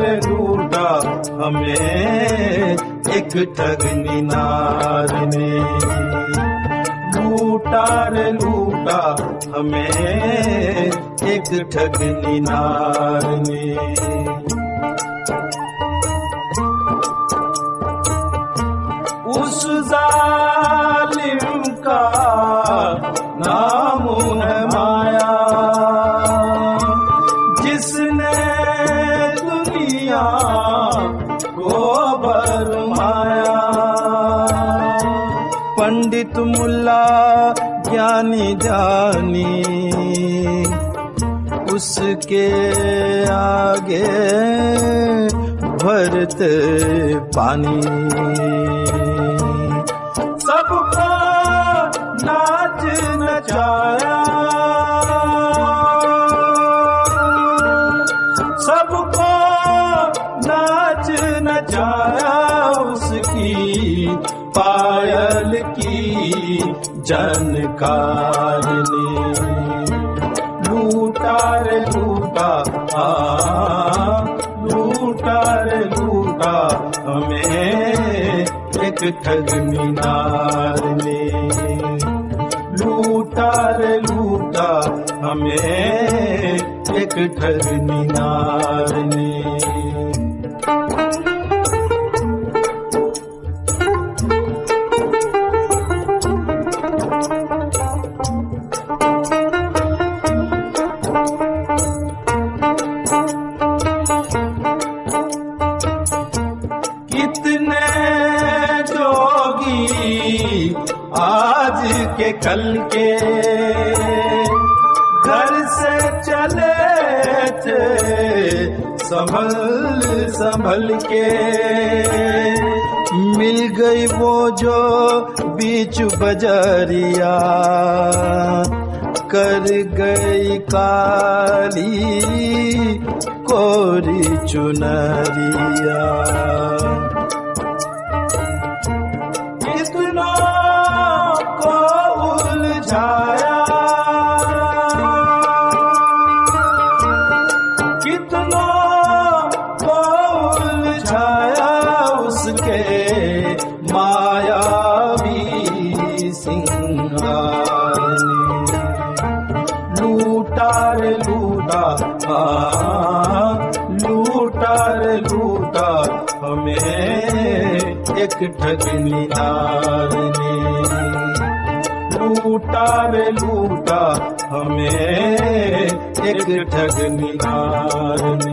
रे लूटा हमें एक ठगनी नार ने लूटा लूटा हमें एक ठगनी नार ने उस जालिम का नाम है दुनिया को बरमाया पंडित मुल्ला ज्ञानी जानी, उसके आगे भरत पानी। सबको नाच नचाया। सबको पायल की जनकार। लूटा रे लूटा, आ, लूटा हमें एक ठग मीनार ने। लूटा रे लूटा, हमें एक ठग मीनार ने। आज के कल के घर से चले थे संभल संभल के। मिल गई वो जो बीच बजरिया, कर गई काली कोरी चुनरिया। लूटा लूटा लूटार लूटा लूटा हमें एक ठगनी ने लूटा रे लूटा हमें एक ठगनी ने